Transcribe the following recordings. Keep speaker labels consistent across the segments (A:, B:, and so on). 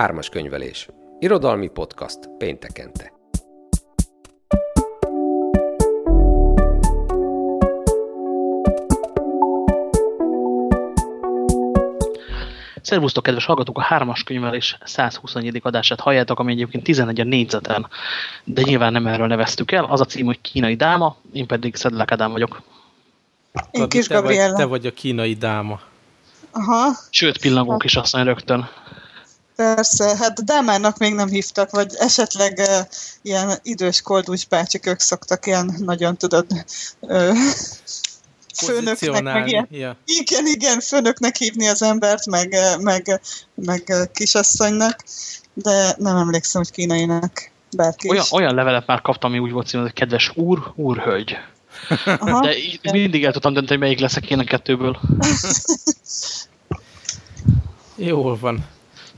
A: Ármas könyvelés. Irodalmi podcast péntekente.
B: Szervusztok, kedves hallgatók! A hármas könyvelés 121. adását halljátok, ami egyébként 11 négyzeten, de nyilván nem erről neveztük el. Az a cím, hogy Kínai Dáma, én pedig Szedlák Ádám vagyok.
C: Én Kis
D: te vagy, te vagy a kínai dáma.
C: Aha,
B: Sőt, pillangók is azt mondja rögtön.
C: Persze. Hát Dámának még nem hívtak, vagy esetleg uh, ilyen idős koldús bácsik, ők szoktak ilyen nagyon, tudod, uh, főnöknek, meg ilyen.
D: Ja.
C: Igen, igen, főnöknek hívni az embert, meg, meg, meg kisasszonynak, de nem emlékszem, hogy kínainak bárki
B: Olyan,
C: is.
B: olyan levelet már kaptam, ami úgy volt című, hogy kedves úr, úrhölgy.
C: Aha.
B: De így mindig el tudtam dönteni, hogy melyik leszek én a kettőből.
D: Jól van.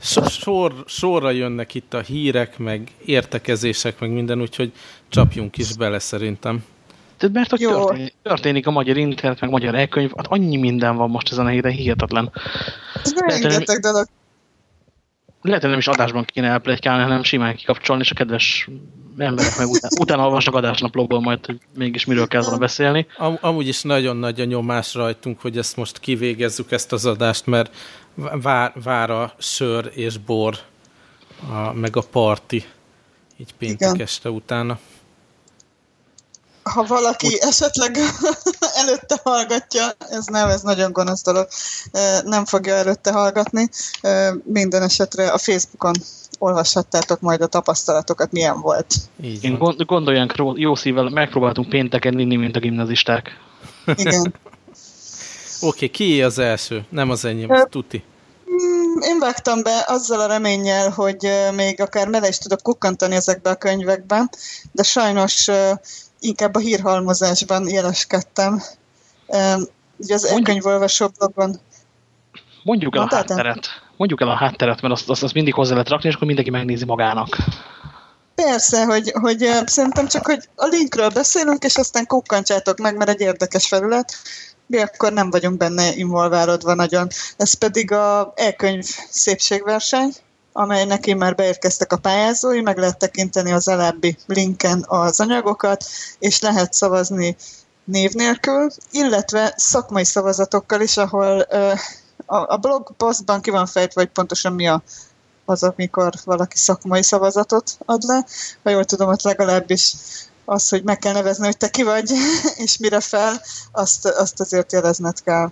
D: So- Sor, sorra jönnek itt a hírek, meg értekezések, meg minden, úgyhogy csapjunk is bele szerintem.
B: Tehát mert hogy történik, történik a magyar internet, meg magyar elkönyv, hát annyi minden van most ezen a héten, hihetetlen.
C: Ez
B: lehet, hogy
C: rengeteg dolog.
B: Lehet, hogy nem is adásban kéne elplegykálni, hanem simán kikapcsolni, és a kedves emberek meg után, utána olvasnak adásnaplókból majd, hogy mégis miről kell volna beszélni.
D: Am amúgy is nagyon nagy a nyomás rajtunk, hogy ezt most kivégezzük, ezt az adást, mert vár, vár a sör és bor, a, meg a parti, így péntek
C: Igen.
D: este utána.
C: ha valaki Úgy. esetleg előtte hallgatja, ez nem, ez nagyon gonosz dolog, nem fogja előtte hallgatni. Minden esetre a Facebookon olvashattátok majd a tapasztalatokat, milyen volt.
D: Így
B: Én
D: van.
B: gond, gondoljánk ró- jó szívvel, megpróbáltunk pénteken inni, mint a gimnazisták.
C: Igen.
D: Oké, kié az első? Nem az enyém, az tuti.
C: Mm, Én vágtam be azzal a reménnyel, hogy még akár bele is tudok kukkantani ezekbe a könyvekbe, de sajnos inkább a hírhalmozásban jeleskedtem. Ugye az
B: Mondjuk-
C: elkönyvolvasó blogon
B: Mondjuk el a hátteret. Mondjuk el a hátteret, mert azt, azt, azt mindig hozzá lehet rakni, és akkor mindenki megnézi magának.
C: Persze, hogy, hogy szerintem csak, hogy a linkről beszélünk, és aztán kukkantsátok meg, mert egy érdekes felület. Mi akkor nem vagyunk benne involválódva nagyon. Ez pedig a e-könyv szépségverseny, amelynek én már beérkeztek a pályázói, meg lehet tekinteni az alábbi linken az anyagokat, és lehet szavazni név nélkül, illetve szakmai szavazatokkal is, ahol ö, a, a blog posztban ki van fejtve, hogy pontosan mi a az, amikor valaki szakmai szavazatot ad le. Ha jól tudom, ott legalábbis az, hogy meg kell nevezni, hogy te ki vagy, és mire fel, azt, azt azért jelezned kell.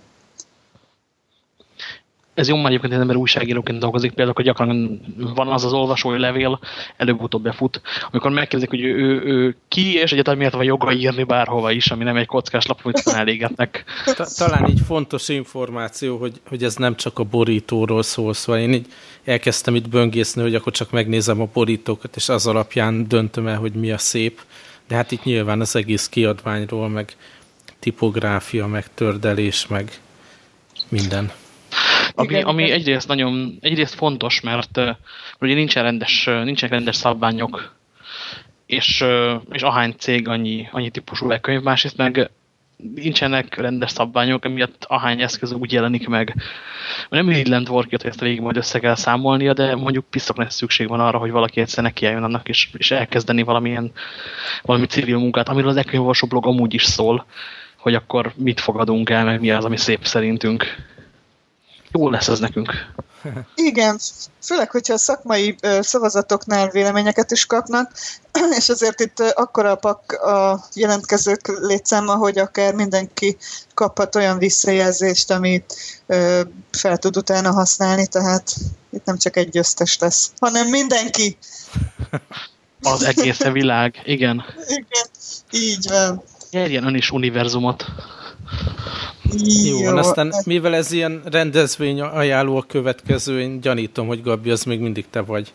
B: Ez jó, mert egyébként az ember újságíróként dolgozik, például, hogy gyakran van az az olvasói levél, előbb-utóbb befut, amikor megkérdezik, hogy ő, ő, ő ki, és egyáltalán miért van joga írni bárhova is, ami nem egy kockás lap, amit elégetnek.
D: Ta- Talán így fontos információ, hogy, hogy ez nem csak a borítóról szól, szóval én így elkezdtem itt böngészni, hogy akkor csak megnézem a borítókat, és az alapján döntöm el, hogy mi a szép. De hát itt nyilván az egész kiadványról, meg tipográfia, meg tördelés, meg minden.
B: Ami,
C: Igen,
B: ami
C: igen.
B: egyrészt nagyon, egyrészt fontos, mert uh, ugye nincsen rendes, nincsenek rendes szabványok, és, uh, és ahány cég annyi, annyi típusú könyv, másrészt meg nincsenek rendes szabványok, emiatt ahány eszköz úgy jelenik meg. Nem így lent workot, hogy ezt végig majd össze kell számolnia, de mondjuk piszokra szükség van arra, hogy valaki egyszer nekiálljon annak, és, és elkezdeni valamilyen valami civil munkát, amiről az e blog amúgy is szól, hogy akkor mit fogadunk el, meg mi az, ami szép szerintünk. Jó lesz ez nekünk.
C: Igen, főleg, hogyha a szakmai szavazatoknál véleményeket is kapnak, és azért itt akkora a pak a jelentkezők létszáma, hogy akár mindenki kaphat olyan visszajelzést, amit fel tud utána használni, tehát itt nem csak egy győztes lesz, hanem mindenki.
B: Az egész a világ. Igen.
C: Igen, így van.
B: Nyerjen ön is univerzumot.
D: Jó, van, aztán mivel ez ilyen rendezvény ajánló a következő, én gyanítom, hogy Gabi, az még mindig te vagy.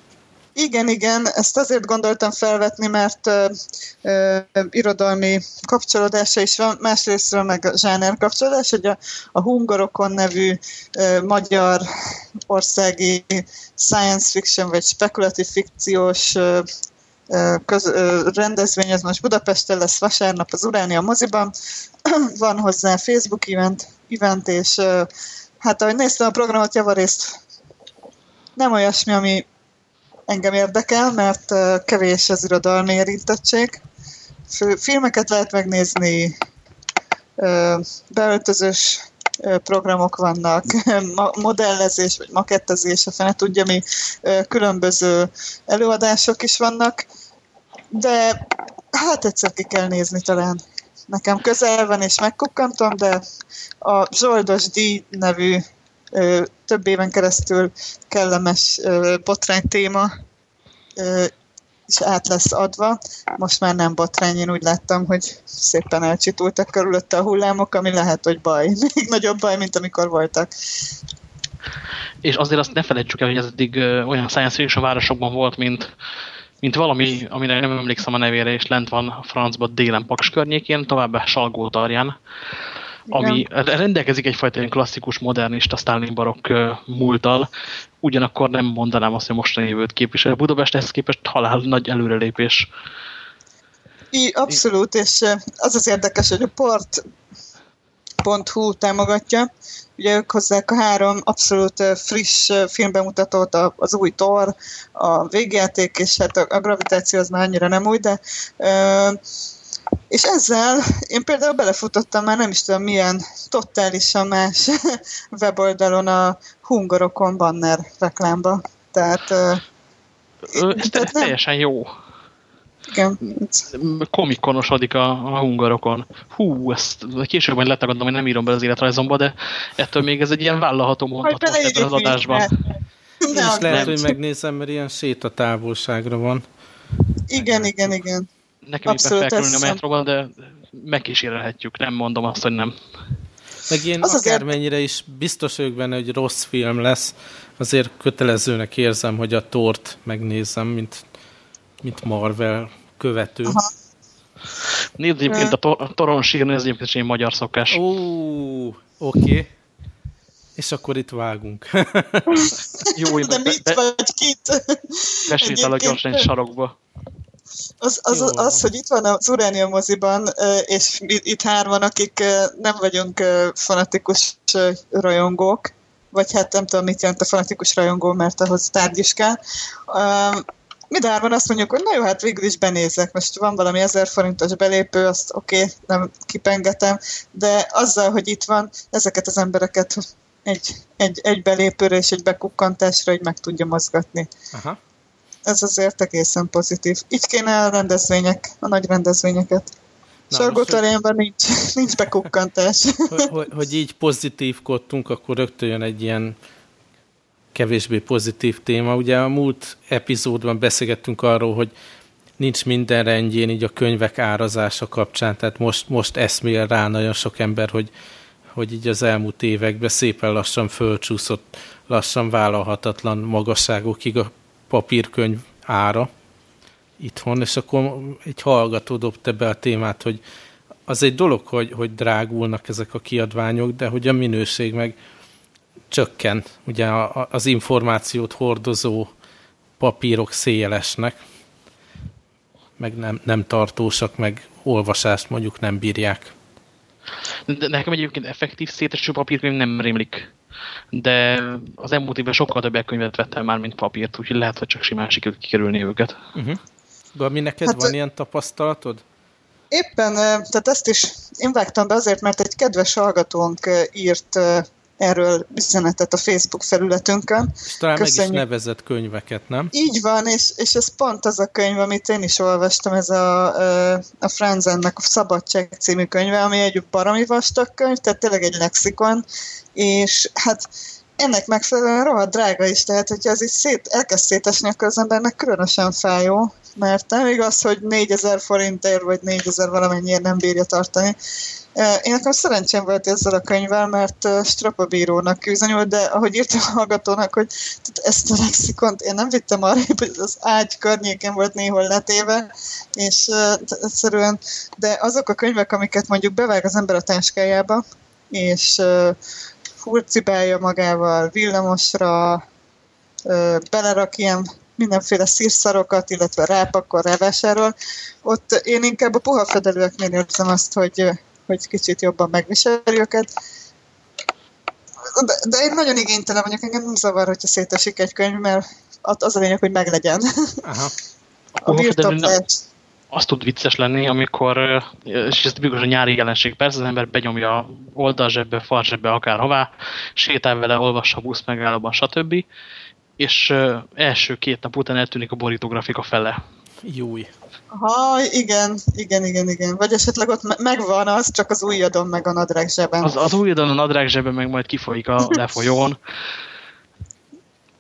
C: Igen, igen, ezt azért gondoltam felvetni, mert ö, ö, irodalmi kapcsolódása is van, másrésztről meg a zsáner kapcsolódás, hogy a, a Hungarokon nevű ö, magyar országi science fiction vagy spekulatív fikciós ö, köz, rendezvény, ez most Budapesten lesz vasárnap az Uránia moziban, van hozzá Facebook event, event és hát ahogy néztem a programot, javarészt nem olyasmi, ami engem érdekel, mert kevés az irodalmi érintettség. Filmeket lehet megnézni, beöltözős programok vannak, modellezés vagy makettezés, a fene tudja mi, különböző előadások is vannak, de hát egyszer ki kell nézni talán. Nekem közel van, és megkukkantom, de a Zsoldos díj nevű több éven keresztül kellemes botrány téma is át lesz adva. Most már nem botrány, én úgy láttam, hogy szépen elcsitultak körülötte a hullámok, ami lehet, hogy baj. Még nagyobb baj, mint amikor voltak.
B: És azért azt ne felejtsük el, hogy ez eddig olyan science fiction városokban volt, mint, mint valami, amire nem emlékszem a nevére, és lent van a francba délen Paks környékén, továbbá Salgó tarján ami Igen. rendelkezik egyfajta ilyen klasszikus, modernista, Stalin barokk múltal, ugyanakkor nem mondanám azt, hogy mostani jövőt képvisel. Budapest ehhez képest halál nagy előrelépés.
C: I, abszolút, és az az érdekes, hogy a port.hu támogatja, ugye ők hozzák a három abszolút friss filmbemutatót, az új Thor, a végjáték, és hát a, gravitáció az már annyira nem új, de és ezzel én például belefutottam már nem is tudom milyen totálisan más weboldalon a Hungarokon banner reklámba. Tehát,
B: ez tehát nem... teljesen jó.
C: Igen.
B: Komikonosodik a, a hungarokon. Hú, ezt később majd letagadom, hogy nem írom be az életrajzomba, de ettől még ez egy ilyen vállalható mondat ebben az adásban.
D: Én is lehet, hogy megnézem, mert ilyen sétatávolságra van.
C: Igen, igen, igen.
B: Nekem Abszolút éppen felkerülni a metróban, de megkísérelhetjük, nem mondom azt, hogy nem.
D: Meg én az akármennyire azért... is biztos vagyok benne, hogy rossz film lesz, azért kötelezőnek érzem, hogy a tort megnézem, mint, mint Marvel követő. Aha.
B: Nézd egyébként a, to a toron sírni, ez egyébként egy magyar szokás.
D: Ó, oké. Okay. És akkor itt vágunk.
C: Jó, De mit be, vagy kit?
B: Besétálok gyorsan egy sarokba.
C: Az, az, az, az, hogy itt van az Uránia moziban, és itt hárman, akik nem vagyunk fanatikus rajongók, vagy hát nem tudom, mit jelent a fanatikus rajongó, mert ahhoz tárgy is kell. Mi hárman azt mondjuk, hogy na jó, hát végül is benézek. Most van valami ezer forintos belépő, azt oké, okay, nem kipengetem, de azzal, hogy itt van, ezeket az embereket egy, egy, egy belépőre és egy bekukkantásra hogy meg tudja mozgatni. Aha ez azért egészen pozitív. Így kéne a rendezvények, a nagy rendezvényeket. Sargótarjánban nincs, nincs bekukkantás.
D: hogy, hogy, hogy így pozitívkodtunk, akkor rögtön jön egy ilyen kevésbé pozitív téma. Ugye a múlt epizódban beszélgettünk arról, hogy nincs minden rendjén így a könyvek árazása kapcsán, tehát most, most eszmél rá nagyon sok ember, hogy, hogy így az elmúlt években szépen lassan fölcsúszott, lassan vállalhatatlan magasságokig a papírkönyv ára itthon, és akkor egy hallgató dobta be a témát, hogy az egy dolog, hogy, hogy drágulnak ezek a kiadványok, de hogy a minőség meg csökken. Ugye az információt hordozó papírok szélesnek, meg nem, nem tartósak, meg olvasást mondjuk nem bírják.
B: De nekem egyébként effektív széteső papírkönyv nem rémlik de az elmúlt évben sokkal több könyvet vettem már, mint papírt, úgyhogy lehet, hogy csak simán sikerült kikerülni őket. Uh
D: -huh. Gabi, neked hát, van ilyen tapasztalatod?
C: Éppen, tehát ezt is én vágtam be azért, mert egy kedves hallgatónk írt erről üzenetet a Facebook felületünkön.
D: És talán Köszönjük. meg is nevezett könyveket, nem?
C: Így van, és, és ez pont az a könyv, amit én is olvastam, ez a, a Franzennek a Szabadság című könyve, ami egy baromi vastag könyv, tehát tényleg egy lexikon, és hát ennek megfelelően rohadt drága is, tehát hogyha ez így szét, elkezd szétesni, akkor az embernek különösen fájó, mert nem igaz, hogy 4000 forintért vagy 4000 valamennyiért nem bírja tartani. Én nekem szerencsém volt ezzel a könyvvel, mert strapabírónak bizonyult, de ahogy írtam a hallgatónak, hogy ezt a lexikont én nem vittem arra, hogy az ágy környéken volt néhol letéve, és egyszerűen, de azok a könyvek, amiket mondjuk bevág az ember a táskájába, és furcibálja magával villamosra, belerak ilyen mindenféle szírszarokat, illetve rápakol, rávásárol. Ott én inkább a puha fedelőeknél érzem azt, hogy, hogy kicsit jobban megviseli őket. De, de én nagyon igénytelen vagyok, engem nem zavar, hogyha szétesik egy könyv, mert az a lényeg, hogy meglegyen.
D: Aha.
C: A birtoklás.
B: Az tud vicces lenni, amikor, és ez tipikus a nyári jelenség, persze az ember benyomja oldalzsebbe, farzsebbe, akárhová, sétál vele, olvassa a busz megállóban, stb. És első két nap után eltűnik a borítografika fele.
D: Júj.
C: Ha, igen, igen, igen, igen. Vagy esetleg ott megvan az, csak az ujjadon meg a nadrág zseben.
B: Az, az ujjadon a nadrág zseben meg majd kifolyik a lefolyón.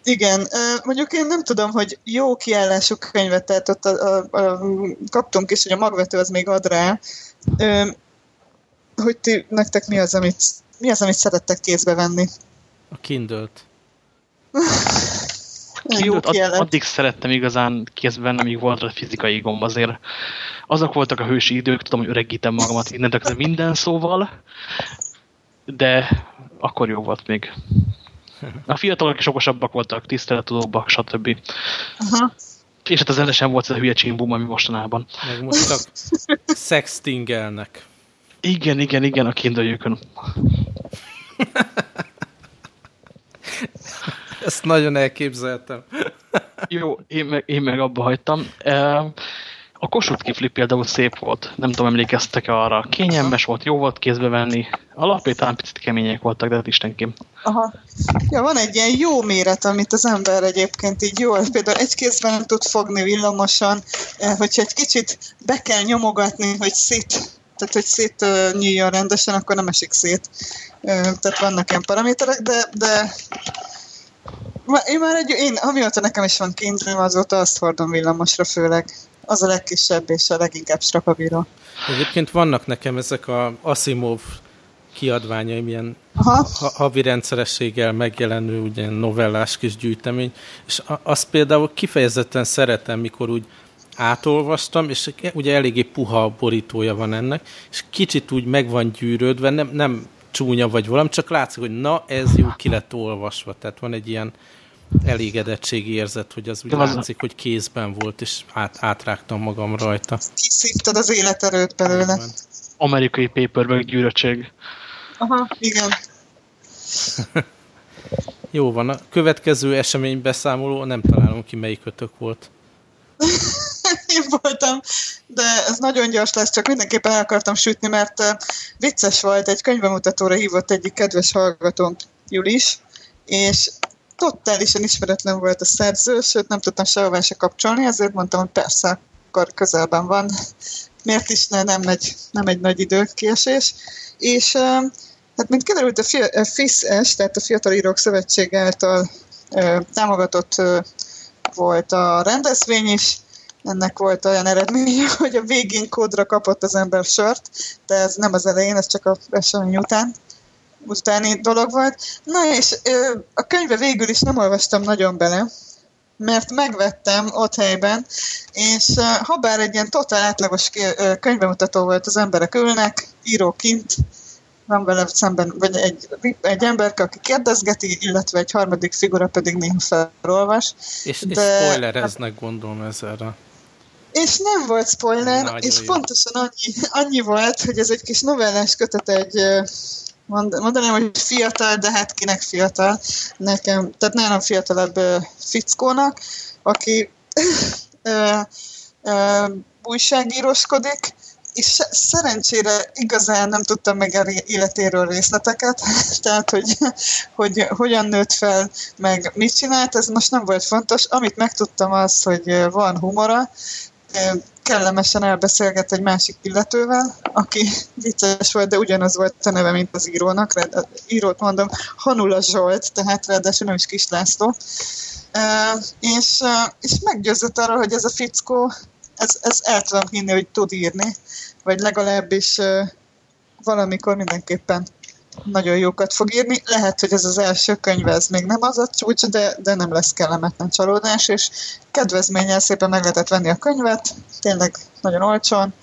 C: Igen, mondjuk én nem tudom, hogy jó kiállású könyvet, tehát ott a, a, a, kaptunk is, hogy a magvető az még ad rá, hogy ti, nektek mi az, amit, mi az, amit szerettek kézbe venni?
D: A Kindle-t.
B: Kindle-t ad, addig szerettem igazán kézbe venni, amíg volt a fizikai gomb azért. Azok voltak a hősi idők, tudom, hogy öregítem magamat innentől minden szóval, de akkor jó volt még. A fiatalok is okosabbak voltak, tiszteletudóbbak, stb. Aha. És hát az ellen volt ez a hülye csimbum, ami mostanában.
D: Meg most csak sextingelnek.
B: Igen, igen, igen, a kindőjükön.
D: Ezt nagyon elképzeltem.
B: Jó, én meg, én meg abba hagytam. A Kossuth kifli például szép volt. Nem tudom, emlékeztek -e arra. Kényelmes volt, jó volt kézbe venni. Alapé talán picit kemények voltak, de hát istenkim.
C: Aha. Ja, van egy ilyen jó méret, amit az ember egyébként így jó, például egy kézben nem tud fogni villamosan, eh, hogyha egy kicsit be kell nyomogatni, hogy szét, tehát hogy szét nyíljon rendesen, akkor nem esik szét. Tehát vannak ilyen paraméterek, de, de én már egy, én, amióta nekem is van kényszerűen, azóta azt hordom villamosra főleg az a legkisebb és a leginkább strapabíró.
D: Egyébként vannak nekem ezek a Asimov kiadványaim, ilyen Aha. havi rendszerességgel megjelenő ugye, novellás kis gyűjtemény, és azt például kifejezetten szeretem, mikor úgy átolvastam, és ugye eléggé puha borítója van ennek, és kicsit úgy meg van gyűrődve, nem, nem csúnya vagy valami, csak látszik, hogy na, ez jó ki lett olvasva, tehát van egy ilyen elégedettségi érzet, hogy az úgy De látszik, az... hogy kézben volt, és át, átrágtam magam rajta.
C: Kiszívtad az életerőt belőle.
B: Amerikai paperback gyűrötség.
C: Aha, igen.
D: Jó van, a következő esemény beszámoló, nem találom ki melyik ötök volt.
C: Én voltam, de ez nagyon gyors lesz, csak mindenképpen el akartam sütni, mert vicces volt, egy könyvemutatóra hívott egyik kedves hallgatónk, Julis, és totálisan ismeretlen volt a szerző, sőt nem tudtam sehová se kapcsolni, ezért mondtam, hogy persze, akkor közelben van. Miért is ne, nem egy, nem egy nagy időkiesés. És hát mint kiderült, a FISZ-es, tehát a Fiatal Írók Szövetség által támogatott volt a rendezvény is, ennek volt olyan eredménye, hogy a végén kódra kapott az ember sört, de ez nem az elején, ez csak a esemény után utáni dolog volt. Na és a könyve végül is nem olvastam nagyon bele, mert megvettem ott helyben, és ha bár egy ilyen totál átlagos könyvemutató volt, az emberek ülnek, író kint, van vele szemben, vagy egy, egy ember, aki kérdezgeti, illetve egy harmadik figura pedig néha felolvas.
D: És, de, és spoilereznek gondolom ezzel.
C: És nem volt spoiler, Nagyon és jó. pontosan annyi, annyi volt, hogy ez egy kis novellás kötet egy mondanám, hogy fiatal, de hát kinek fiatal. Nekem, tehát nálam fiatalabb uh, fickónak, aki uh, uh, újságíróskodik, és szerencsére igazán nem tudtam meg életéről részleteket, tehát hogy, hogy hogyan nőtt fel, meg mit csinált, ez most nem volt fontos. Amit megtudtam az, hogy van humora, kellemesen elbeszélget egy másik illetővel, aki vicces volt, de ugyanaz volt a neve, mint az írónak. Az írót mondom, Hanula Zsolt, tehát ráadásul nem is Kis és, uh, és meggyőzött arról, hogy ez a fickó, ez, ez el tudom hinni, hogy tud írni, vagy legalábbis uh, valamikor mindenképpen nagyon jókat fog írni. Lehet, hogy ez az első könyv, ez még nem az a csúcs, de, de nem lesz kellemetlen csalódás, és kedvezménnyel szépen meg lehetett venni a könyvet, tényleg nagyon olcsón.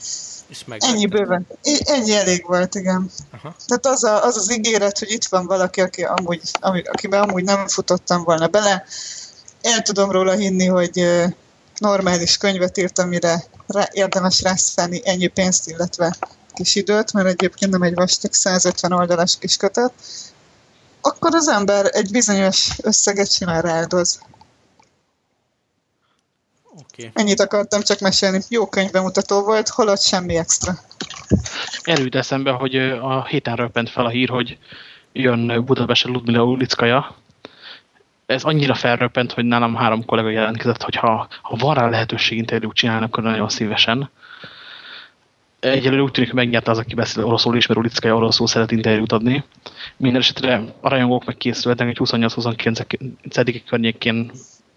C: És ennyi bőven. Ennyi elég volt, igen. Aha. Tehát az, a, az az ígéret, hogy itt van valaki, aki amúgy, ami, akiben amúgy nem futottam volna bele, el tudom róla hinni, hogy normális könyvet írt, amire rá, érdemes rászállni ennyi pénzt, illetve kis időt, mert egyébként nem egy vastag 150 oldalas kis kötet, akkor az ember egy bizonyos összeget simán rááldoz. Okay. Ennyit akartam csak mesélni. Jó könyvbemutató volt, holott semmi extra.
B: Erőt eszembe, hogy a héten röppent fel a hír, hogy jön Budapestre Ludmila Ulickaja. Ez annyira felröppent, hogy nálam három kollega jelentkezett, hogy ha, ha van rá lehetőség interjút csinálni, akkor nagyon szívesen. Egyelőre úgy tűnik, hogy megnyerte az, aki beszél oroszul is, mert Ulickaja oroszul szeret interjút adni. Minden esetre a rajongók meg készültek, egy 28-29 környékén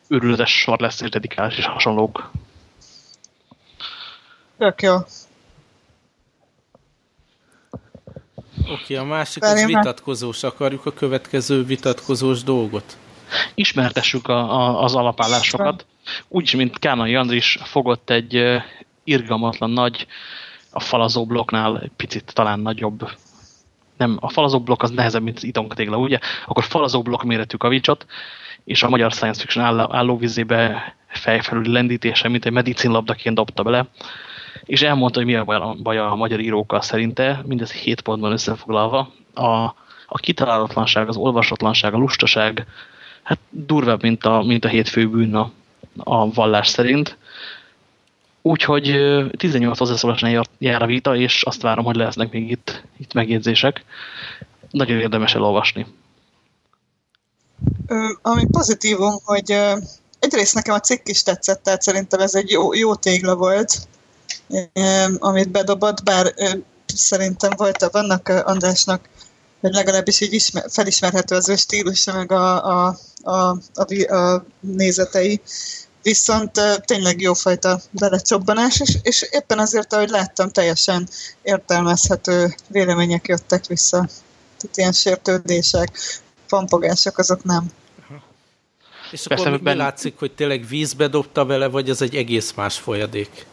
B: őrületes sor lesz, és dedikálás és hasonlók.
C: Tök jó.
D: Oké, a másik az vitatkozós. Akarjuk a következő vitatkozós dolgot?
B: Ismertessük a, a, az alapállásokat. Úgyis, mint Kánai Andris fogott egy irgalmatlan nagy, a falazó blokknál egy picit talán nagyobb nem, a falazó blokk az nehezebb, mint az itonkatégla, ugye? Akkor falazó blokk méretű kavicsot, és a magyar science fiction álló, állóvizébe fejfelüli lendítése, mint egy medicinlabdaként dobta bele, és elmondta, hogy mi a baj a, magyar írókkal szerinte, mindez hét pontban összefoglalva. A, a kitalálatlanság, az olvasatlanság, a lustaság, hát durvább, mint a, mint a hétfő bűn a, a vallás szerint. Úgyhogy 18 hozzászólásnál jár a vita, és azt várom, hogy lesznek még itt, itt megjegyzések. Nagyon érdemes elolvasni.
C: Ami pozitívum, hogy egyrészt nekem a cikk is tetszett, tehát szerintem ez egy jó, jó tégla volt, amit bedobott, bár szerintem volt, vannak Andrásnak, hogy legalábbis így ismer, felismerhető az ő stílusa, meg a, a, a, a, a nézetei, viszont tényleg jófajta belecsobbanás, és, és éppen azért, ahogy láttam, teljesen értelmezhető vélemények jöttek vissza. Tehát ilyen sértődések, pampogások, azok nem.
D: És akkor Persze, mi látszik, hogy tényleg vízbe dobta vele, vagy ez egy egész más folyadék?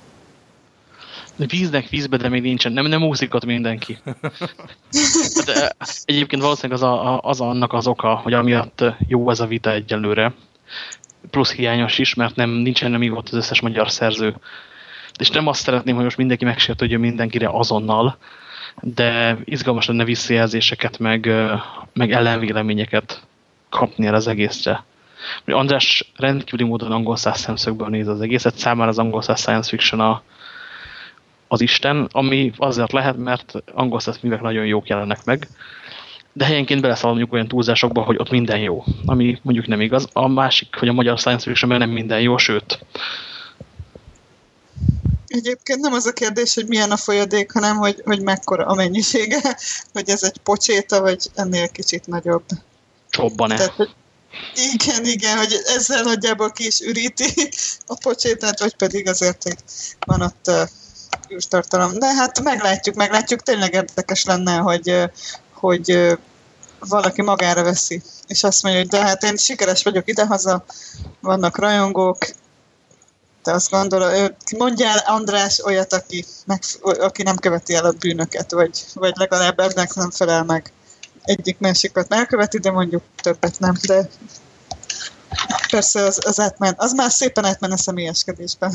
B: Víznek vízbe, de még nincsen. Nem, nem úszik ott mindenki. De egyébként valószínűleg az, a, az annak az oka, hogy amiatt jó ez a vita egyelőre. Plusz hiányos is, mert nem, nincsen nem ott az összes magyar szerző. És nem azt szeretném, hogy most mindenki megsértődjön mindenkire azonnal, de izgalmas lenne visszajelzéseket, meg, meg ellenvéleményeket kapni el az egészre. András rendkívüli módon angol száz szemszögből néz az egészet, számára az angol száz science fiction a, az Isten, ami azért lehet, mert angol száz művek nagyon jók jelennek meg, de helyenként beleszaladjuk olyan túlzásokba, hogy ott minden jó, ami mondjuk nem igaz. A másik, hogy a magyar science fiction nem minden jó, sőt,
C: Egyébként nem az a kérdés, hogy milyen a folyadék, hanem hogy, hogy mekkora a mennyisége, hogy ez egy pocséta, vagy ennél kicsit nagyobb.
B: Csobban-e? Tehát,
C: igen, igen, hogy ezzel nagyjából ki is üríti a pocsétát, vagy pedig azért, van ott űrtartalom. De hát meglátjuk, meglátjuk, tényleg érdekes lenne, hogy, hogy valaki magára veszi, és azt mondja, hogy de hát én sikeres vagyok idehaza, vannak rajongók, te azt gondolod, mondjál András olyat, aki, meg, aki nem követi el a bűnöket, vagy, vagy legalább ennek nem felel meg. Egyik másikat elköveti, de mondjuk többet nem, de persze az, az, átmen, az már szépen átmen a személyeskedésben.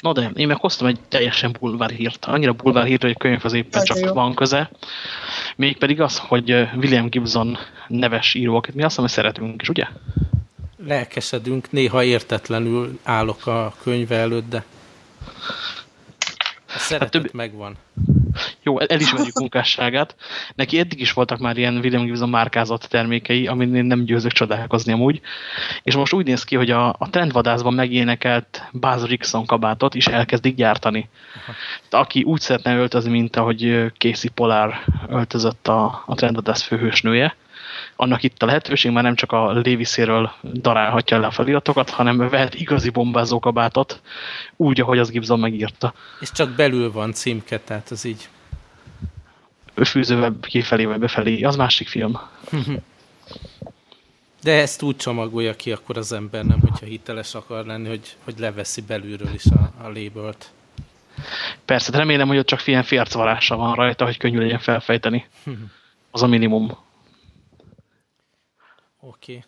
B: Na de, én meg hoztam egy teljesen bulvár hírt. Annyira bulvár hírt, hogy a könyv az éppen csak jó. van köze. Mégpedig az, hogy William Gibson neves író, akit mi azt hogy szeretünk is, ugye?
D: lelkesedünk, néha értetlenül állok a könyve előtt, de a szeretet hát több... megvan.
B: Jó, elismerjük munkásságát. Neki eddig is voltak már ilyen William Gibson márkázott termékei, amin én nem győzök csodálkozni amúgy. És most úgy néz ki, hogy a, a trendvadászban megénekelt Buzz Rickson kabátot is elkezdik gyártani. Aha. Aki úgy szeretne öltözni, mint ahogy Casey Polar öltözött a, a trendvadász főhősnője, annak itt a lehetőség, már nem csak a Léviszéről darálhatja le a feliratokat, hanem vehet igazi bombázókabátot, úgy, ahogy az Gibson megírta.
D: És csak belül van címke, tehát az így.
B: Fűzővel kifelé vagy befelé, az másik film.
D: De ezt úgy csomagolja ki akkor az ember, nem, hogyha hiteles akar lenni, hogy, hogy leveszi belülről is a, a labelt.
B: Persze, de remélem, hogy ott csak ilyen fércvarása van rajta, hogy könnyű legyen felfejteni. Az a minimum.
D: Oké. Okay.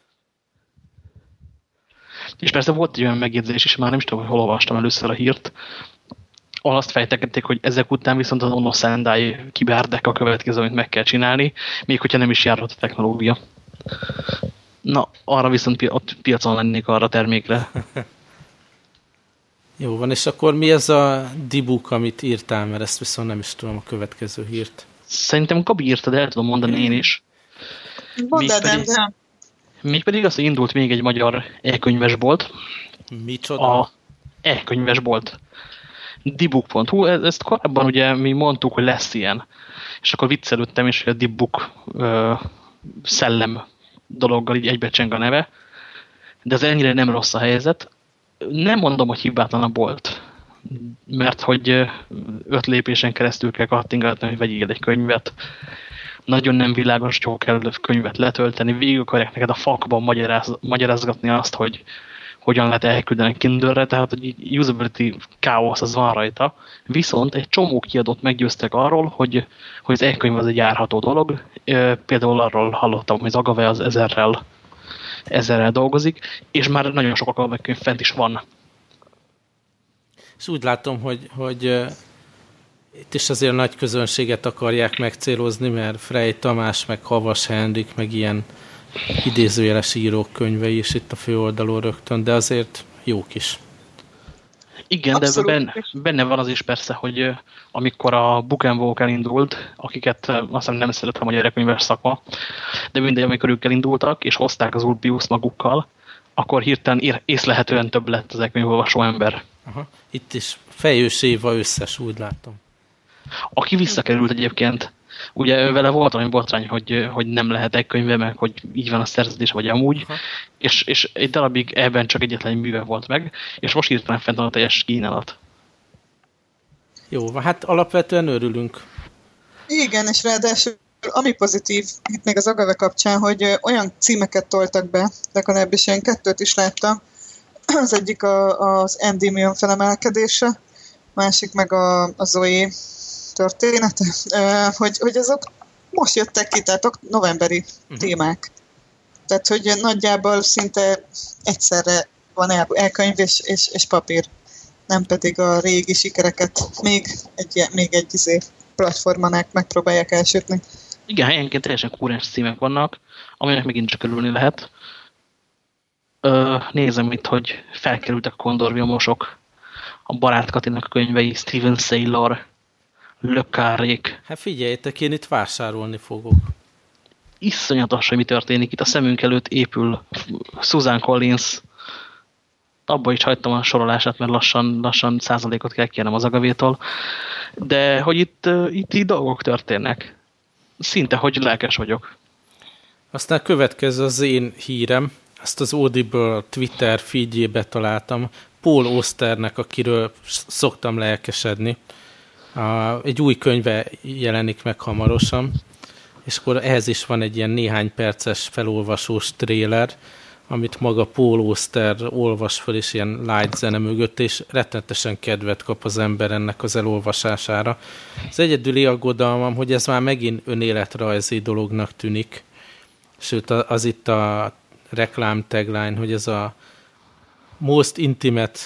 B: És persze volt egy olyan megjegyzés is, már nem is tudom, hogy hol olvastam először a hírt, ahol azt fejtegették, hogy ezek után viszont az Ono Sendai kibárdek a következő, amit meg kell csinálni, még hogyha nem is járhat a technológia. Na, arra viszont pi ott piacon lennék arra a termékre.
D: Jó van, és akkor mi ez a dibuk, amit írtál, mert ezt viszont nem is tudom a következő hírt.
B: Szerintem Gabi írta, de el tudom mondani én is.
C: Mondd nem, nem.
B: Mégpedig az, hogy indult még egy magyar e-könyvesbolt.
D: Micsoda?
B: A e-könyvesbolt. Dibook.hu, e- ezt korábban ugye mi mondtuk, hogy lesz ilyen. És akkor viccelődtem is, hogy a Dibook ö, szellem dologgal így egybecseng a neve. De ez ennyire nem rossz a helyzet. Nem mondom, hogy hibátlan a bolt. Mert hogy öt lépésen keresztül kell kattingatni, hogy vegyél egy könyvet nagyon nem világos, hogy kell könyvet letölteni, végig akarják neked a fakban magyaráz, magyarázgatni azt, hogy hogyan lehet elküldeni Kindle-re, tehát hogy usability káosz az van rajta. Viszont egy csomó kiadót meggyőztek arról, hogy, hogy az e-könyv az egy járható dolog. Például arról hallottam, hogy az Agave az ezerrel, ezerrel dolgozik, és már nagyon sok Agave könyv fent is van.
D: És úgy látom, hogy, hogy itt is azért nagy közönséget akarják megcélozni, mert Frey Tamás, meg Havas Henrik, meg ilyen idézőjeles írók könyvei is itt a főoldalon rögtön, de azért jók is.
B: Igen, Abszolút. de benne, benne van az is persze, hogy amikor a Book and Walk elindult, akiket azt hiszem nem szeret a magyar könyves szakma, de mindegy, amikor ők elindultak, és hozták az Ulpius magukkal, akkor hirtelen észlehetően több lett az elkönyvolvasó ember.
D: Aha. Itt is fejős éva összes, úgy látom.
B: Aki visszakerült egyébként, ugye vele volt olyan botrány, hogy, hogy nem lehet egy könyve, meg hogy így van a szerződés, vagy amúgy, és, és egy darabig ebben csak egyetlen műve volt meg, és most írtam fent a teljes kínálat.
D: Jó, hát alapvetően örülünk.
C: Igen, és ráadásul ami pozitív itt még az Agave kapcsán, hogy olyan címeket toltak be, legalábbis én kettőt is láttam. Az egyik a, az Endymion felemelkedése, másik meg a, a Zoe története, hogy, hogy azok most jöttek ki, tehát novemberi uh-huh. témák. Tehát, hogy nagyjából szinte egyszerre van el, elkönyv és, és, és papír, nem pedig a régi sikereket még egy, még egy izé platformon megpróbálják elsütni.
B: Igen, helyenként teljesen kúrens címek vannak, aminek megint csak örülni lehet. Ö, nézem itt, hogy felkerültek kondorviomosok, a barát Katinak könyvei, Steven Saylor, lökárék.
D: Hát figyeljetek, én itt vásárolni fogok.
B: Iszonyatos, hogy mi történik. Itt a szemünk előtt épül Susan Collins. Abba is hagytam a sorolását, mert lassan, lassan százalékot kell kérnem az agavétól. De hogy itt, itt így dolgok történnek. Szinte, hogy lelkes vagyok.
D: Aztán következő az én hírem. Ezt az Audible Twitter feedjébe találtam. Paul Osternek, akiről szoktam lelkesedni a, egy új könyve jelenik meg hamarosan, és akkor ehhez is van egy ilyen néhány perces felolvasós tréler, amit maga Paul Oster olvas fel, és ilyen light zene mögött, és rettenetesen kedvet kap az ember ennek az elolvasására. Az egyedüli aggodalmam, hogy ez már megint önéletrajzi dolognak tűnik, sőt az itt a reklám tagline, hogy ez a most intimate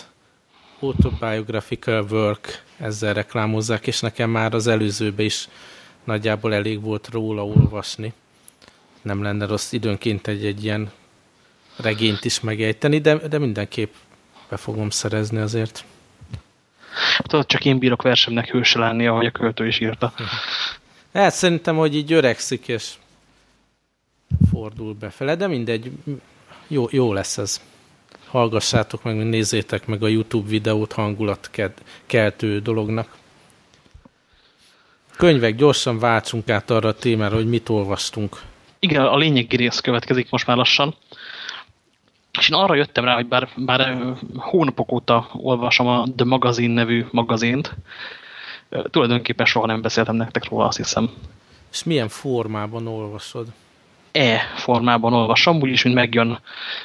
D: autobiographical work ezzel reklámozzák, és nekem már az előzőbe is nagyjából elég volt róla olvasni. Nem lenne rossz időnként egy, egy ilyen regényt is megejteni, de, de mindenképp be fogom szerezni azért.
B: Tudod, csak én bírok versemnek hőse lenni, ahogy a költő is írta.
D: Hát szerintem, hogy így öregszik, és fordul befele, de mindegy, jó, jó lesz ez hallgassátok meg, nézzétek meg a YouTube videót hangulatkeltő dolognak. Könyvek, gyorsan váltsunk át arra a témára, hogy mit olvastunk.
B: Igen, a lényegi rész következik most már lassan. És én arra jöttem rá, hogy bár, bár hónapok óta olvasom a The Magazine nevű magazint, tulajdonképpen soha nem beszéltem nektek róla, azt hiszem.
D: És milyen formában olvasod?
B: E-formában olvasom, úgyis, mint megjön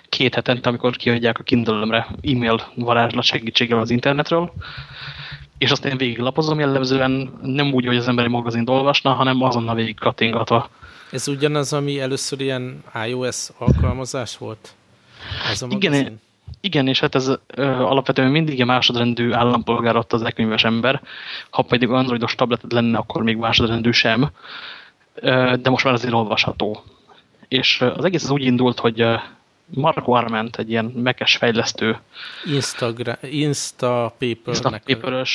B: két hetente, amikor kiadják a Kindle-ömre e-mail varázslat segítséggel az internetről, és azt én végiglapozom jellemzően nem úgy, hogy az emberi magazint olvasna, hanem azonnal végig kattingatva.
D: Ez ugyanaz, ami először ilyen iOS alkalmazás volt?
B: Ez a igen, igen, és hát ez ö, alapvetően mindig a másodrendű állampolgár ott az e ember. Ha pedig androidos tableted lenne, akkor még másodrendű sem. Ö, de most már azért olvasható és az egész az úgy indult, hogy Marco Arment, egy ilyen mekes fejlesztő.
D: Instagram, Insta Paper.
B: Insta paper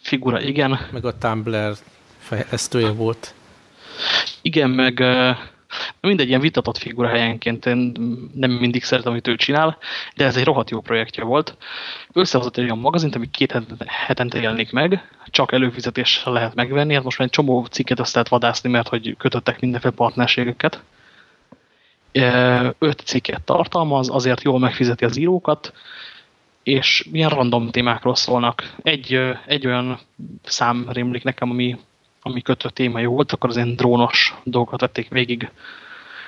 B: figura, igen.
D: Meg a Tumblr fejlesztője volt.
B: Igen, meg mindegy ilyen vitatott figura helyenként, én nem mindig szeretem, amit ő csinál, de ez egy rohadt jó projektje volt. Összehozott egy olyan magazint, ami két hetente jelenik meg, csak előfizetéssel lehet megvenni, hát most már egy csomó cikket azt lehet vadászni, mert hogy kötöttek mindenféle partnerségeket. Öt cikket tartalmaz, azért jól megfizeti az írókat, és milyen random témákról szólnak. Egy, egy olyan szám rémlik nekem, ami ami kötő témai volt, akkor az ilyen drónos dolgokat vették végig.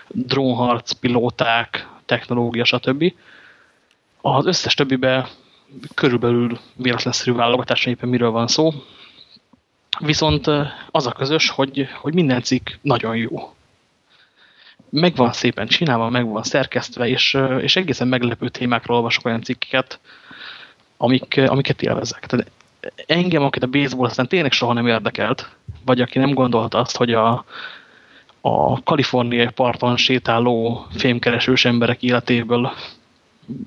B: Drónharc, pilóták, technológia, stb. Az összes többibe körülbelül véletlenszerű válogatás éppen miről van szó. Viszont az a közös, hogy, hogy minden cikk nagyon jó. Meg van szépen csinálva, meg van szerkesztve, és, és egészen meglepő témákról olvasok olyan cikkeket, amik, amiket élvezek. Tehát engem, akit a baseball aztán tényleg soha nem érdekelt, vagy aki nem gondolta azt, hogy a, a kaliforniai parton sétáló fémkeresős emberek életéből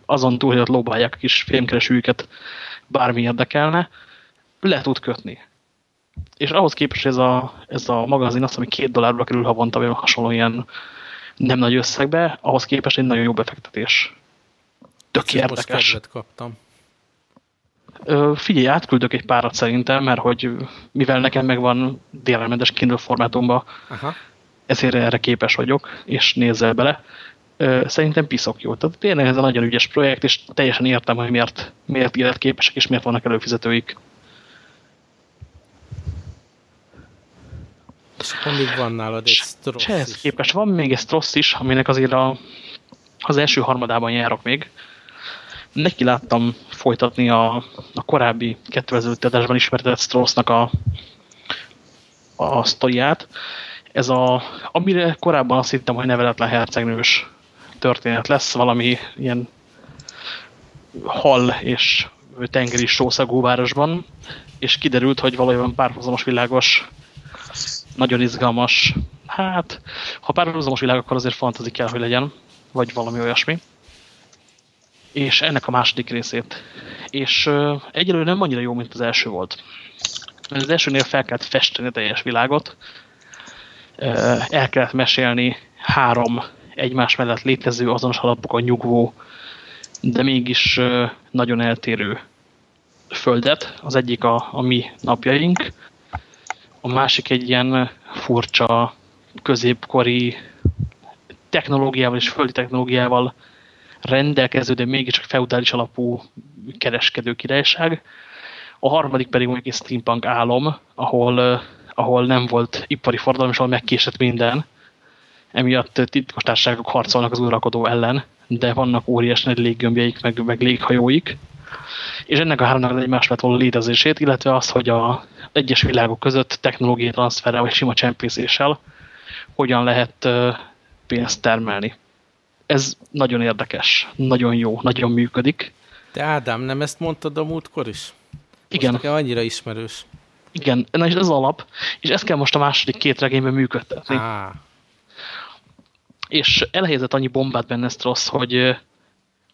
B: azon túl, hogy ott lóbálják a kis fémkeresőjüket bármi érdekelne, le tud kötni. És ahhoz képest ez a, ez a magazin az, ami két dollárba kerül havonta, vagy hasonló ilyen nem nagy összegbe, ahhoz képest egy nagyon jó befektetés. Tök érdekes.
D: Most kaptam.
B: Figyelj, átküldök egy párat szerintem, mert hogy mivel nekem megvan DLM-es Kindle formátumban, Aha. ezért erre képes vagyok, és nézzel bele. Szerintem piszok jó. Tehát tényleg ez a nagyon ügyes projekt, és teljesen értem, hogy miért, miért életképesek, és miért vannak előfizetőik.
D: És még van nálad egy Stross
B: is. képest van még egy Stross is, aminek azért a, az első harmadában járok még, neki láttam folytatni a, a korábbi 2005 adásban ismertetett Straussnak a, a sztoriát. Ez a, amire korábban azt hittem, hogy neveletlen hercegnős történet lesz, valami ilyen hal és tengeri sószagú városban, és kiderült, hogy valójában párhuzamos világos, nagyon izgalmas, hát, ha párhuzamos világ, akkor azért fantazi kell, hogy legyen, vagy valami olyasmi és ennek a második részét. És uh, egyelőre nem annyira jó, mint az első volt. Az elsőnél fel kellett festeni a teljes világot, uh, el kellett mesélni három egymás mellett létező, azonos alapokon nyugvó, de mégis uh, nagyon eltérő földet. Az egyik a, a mi napjaink, a másik egy ilyen furcsa, középkori technológiával és földi technológiával rendelkező, de mégiscsak feudális alapú kereskedő királyság. A harmadik pedig mondjuk egy steampunk álom, ahol, ahol nem volt ipari forradalom, és ahol megkésett minden. Emiatt titkos társaságok harcolnak az uralkodó ellen, de vannak óriás nagy léggömbjeik, meg, meg léghajóik. És ennek a háromnak az egymás való létezését, illetve az, hogy a egyes világok között technológiai transferrel vagy sima csempészéssel hogyan lehet pénzt termelni ez nagyon érdekes, nagyon jó, nagyon működik.
D: De Ádám, nem ezt mondtad a múltkor is?
B: Igen.
D: Most nekem annyira ismerős.
B: Igen, na és ez az alap, és ezt kell most a második két regényben működtetni. Ah. És elhelyezett annyi bombát benne rossz, hogy,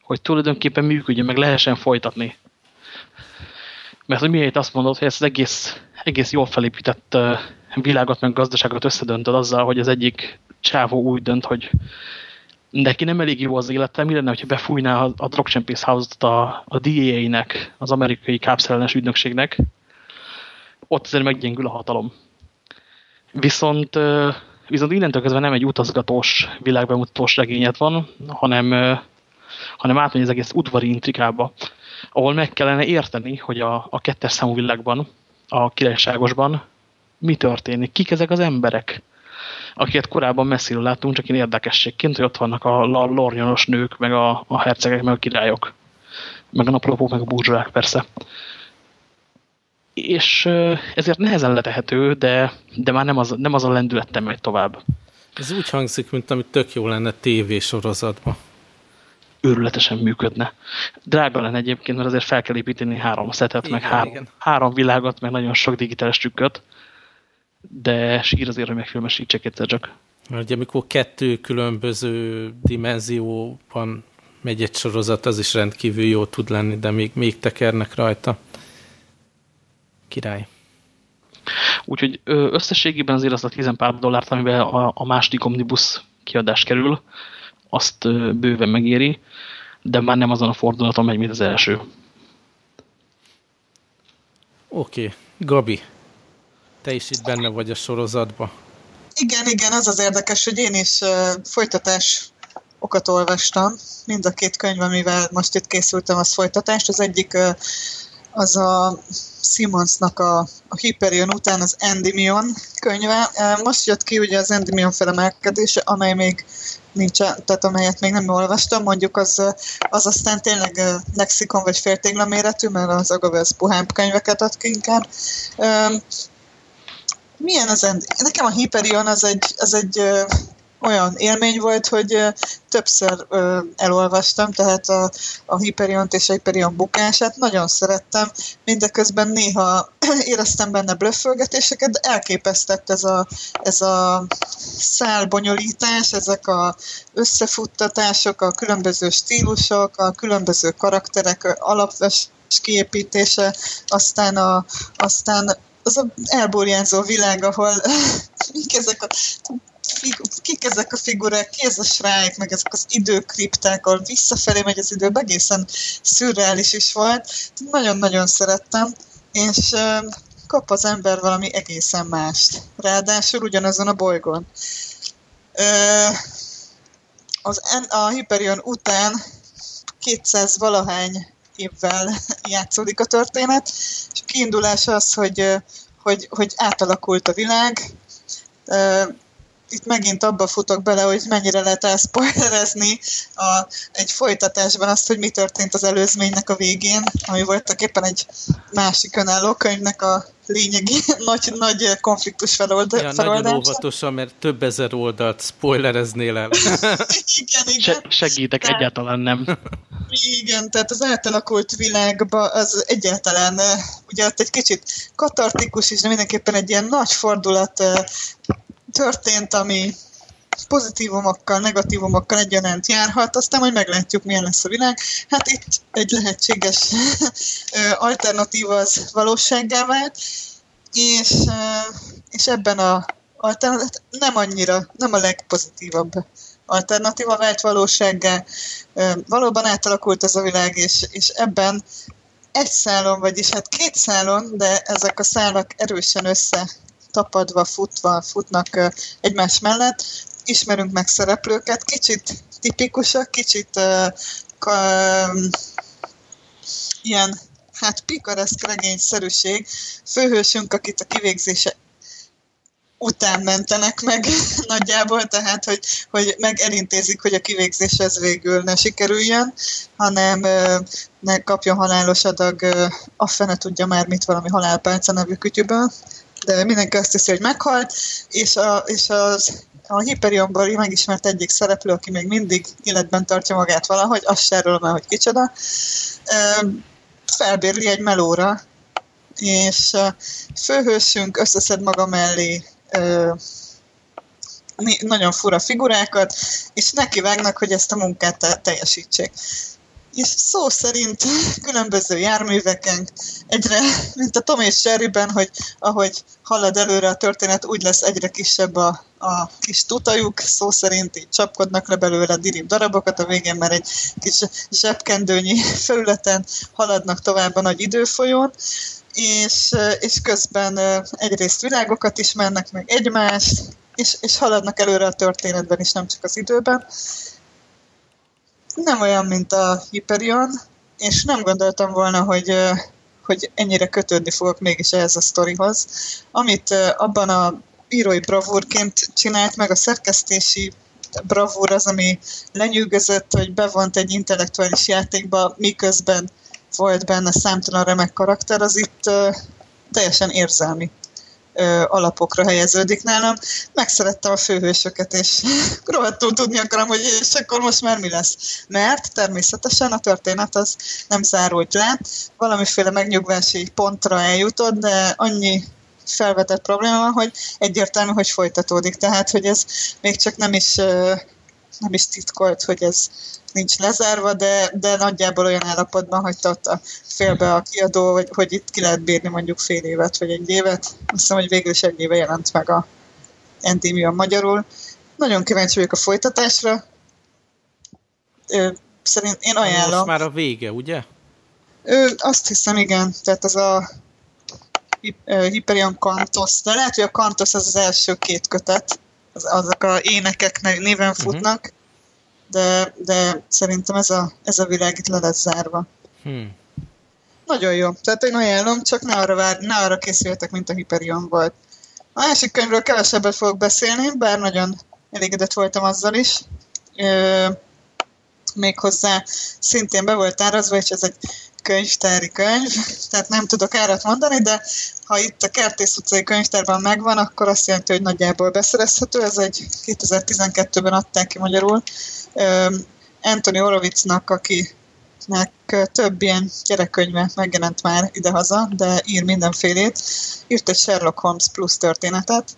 B: hogy tulajdonképpen működjön, meg lehessen folytatni. Mert hogy miért azt mondod, hogy ezt az egész, egész jól felépített világot, meg gazdaságot összedöntöd azzal, hogy az egyik csávó úgy dönt, hogy neki nem elég jó az élete, mi lenne, hogyha befújná a, Drogcsempész House-t a, a DEA-nek, az amerikai kápszerelnes ügynökségnek, ott azért meggyengül a hatalom. Viszont, viszont innentől kezdve nem egy utazgatós, világbemutatós regényet van, hanem, hanem átmegy az egész udvari intrikába, ahol meg kellene érteni, hogy a, a kettes számú világban, a királyságosban mi történik, kik ezek az emberek, akiket korábban messziről láttunk, csak én érdekességként, hogy ott vannak a lornyonos nők, meg a, a hercegek, meg a királyok, meg a naplopók, meg a burzsák persze. És ezért nehezen letehető, de, de már nem az, nem az a lendülettem megy tovább.
D: Ez úgy hangzik, mint amit tök jó lenne tévésorozatban.
B: Őrületesen működne. Drága lenne egyébként, mert azért fel kell építeni három szetet, igen, meg három, három világot, meg nagyon sok digitális trükköt de sír azért, hogy megfilmesítsek egyszer csak.
D: Mert ugye amikor kettő különböző dimenzióban megy egy sorozat, az is rendkívül jó tud lenni, de még, még tekernek rajta. Király.
B: Úgyhogy összességében azért azt a 10 pár dollárt, amiben a, a második omnibus kiadás kerül, azt bőven megéri, de már nem azon a fordulaton megy, mint az első.
D: Oké. Okay. Gabi, te is itt benne vagy a sorozatba.
C: Igen, igen, az az érdekes, hogy én is uh, folytatás okat olvastam. Mind a két könyv, amivel most itt készültem, az folytatást. Az egyik uh, az a Simonsnak a, a Hyperion után az Endymion könyve. Most jött ki ugye az Endymion felemelkedése, amely még nincs, tehát amelyet még nem olvastam, mondjuk az, az aztán tényleg lexikon vagy féltégla méretű, mert az Agavez puhább könyveket ad ki inkább. Milyen az end? Nekem a Hyperion az egy, az egy olyan élmény volt, hogy többször elolvastam, tehát a, a Hyperiont és a Hyperion bukását. Nagyon szerettem, mindeközben néha éreztem benne blöffölgetéseket, de elképesztett ez a, ez a szálbonyolítás, ezek a összefuttatások, a különböző stílusok, a különböző karakterek alapves kiépítése, aztán, a, aztán az a elburjánzó világ, ahol ezek a kik ezek a figurák, ki ez a srájk, meg ezek az időkripták, ahol visszafelé megy az idő, egészen szürreális is volt. Nagyon-nagyon szerettem, és kap az ember valami egészen mást. Ráadásul ugyanazon a bolygón. Az, a Hyperion után 200 valahány évvel játszódik a történet, és a kiindulás az, hogy, hogy, hogy átalakult a világ, itt megint abba futok bele, hogy mennyire lehet elszpoilerezni a, egy folytatásban azt, hogy mi történt az előzménynek a végén, ami voltak éppen egy másik önálló könyvnek a lényegi nagy, nagy konfliktus felold, ja,
D: Nagyon óvatosan, mert több ezer oldalt spoilereznél el.
C: igen, igen. Se,
B: segítek, tehát, egyáltalán nem.
C: Igen, tehát az átalakult világban az egyáltalán, ugye ott egy kicsit katartikus is, de mindenképpen egy ilyen nagy fordulat történt, ami pozitívumokkal, negatívumokkal egyaránt járhat, aztán majd meglátjuk, milyen lesz a világ. Hát itt egy lehetséges alternatíva az valósággá vált, és, és ebben a alternatív nem annyira, nem a legpozitívabb alternatíva vált valósággá. Valóban átalakult ez a világ, és, és ebben egy szálon, vagyis hát két szálon, de ezek a szálak erősen össze tapadva, futva, futnak egymás mellett. Ismerünk meg szereplőket, kicsit tipikusak, kicsit uh, ilyen hát pikareszk regényszerűség. Főhősünk, akit a kivégzése után mentenek meg nagyjából, tehát hogy, hogy meg elintézik, hogy a kivégzés ez végül ne sikerüljön, hanem ne kapjon halálos adag, a fene tudja már mit valami halálpálca nevű kütyüből de mindenki azt hiszi, hogy meghalt, és, a, és az, a Hyperionból megismert egyik szereplő, aki még mindig életben tartja magát valahogy, azt se már, hogy kicsoda, felbérli egy melóra, és főhősünk összeszed maga mellé nagyon fura figurákat, és nekivágnak, hogy ezt a munkát teljesítsék és szó szerint különböző járműveken egyre, mint a Tom és Jerryben, hogy ahogy halad előre a történet, úgy lesz egyre kisebb a, a kis tutajuk, szó szerint így csapkodnak le belőle dirib darabokat, a végén már egy kis zsebkendőnyi felületen haladnak tovább a nagy időfolyón, és, és közben egyrészt világokat ismernek meg egymást, és, és haladnak előre a történetben is, nem csak az időben nem olyan, mint a Hyperion, és nem gondoltam volna, hogy, hogy ennyire kötődni fogok mégis ehhez a sztorihoz. Amit abban a írói bravúrként csinált, meg a szerkesztési bravúr az, ami lenyűgözött, hogy bevont egy intellektuális játékba, miközben volt benne számtalan remek karakter, az itt teljesen érzelmi alapokra helyeződik nálam. Megszerettem a főhősöket, és rohadtul tudni akarom, hogy és akkor most már mi lesz. Mert természetesen a történet az nem zárult le, valamiféle megnyugvási pontra eljutott, de annyi felvetett probléma van, hogy egyértelmű, hogy folytatódik. Tehát, hogy ez még csak nem is nem is titkolt, hogy ez nincs lezárva, de, de nagyjából olyan állapotban hagyta ott a félbe a kiadó, hogy, hogy itt ki lehet bírni mondjuk fél évet, vagy egy évet. Azt hiszem, hogy végül is egy éve jelent meg a Endymion magyarul. Nagyon kíváncsi vagyok a folytatásra. Szerint én ajánlom.
D: Most már a vége, ugye?
C: Ő, azt hiszem, igen. Tehát az a Hyperion Kantos, de lehet, hogy a Kantos az az első két kötet, az, azok a énekek néven mhm. futnak, uh-huh. de, de szerintem ez a, ez a világ itt le lesz zárva. Hmm. Nagyon jó. Tehát én ajánlom, csak ne arra, vár, ne arra készüljetek, mint a Hyperion volt. A másik könyvről kevesebbet fogok beszélni, bár nagyon elégedett voltam azzal is. Ö, méghozzá szintén be volt árazva, és ez egy könyvtári könyv, tehát nem tudok árat mondani, de ha itt a Kertész utcai könyvtárban megvan, akkor azt jelenti, hogy nagyjából beszerezhető. Ez egy 2012-ben adták ki magyarul. Anthony Horowitznak, akinek több ilyen gyerekkönyve megjelent már idehaza, de ír mindenfélét, írt egy Sherlock Holmes plusz történetet,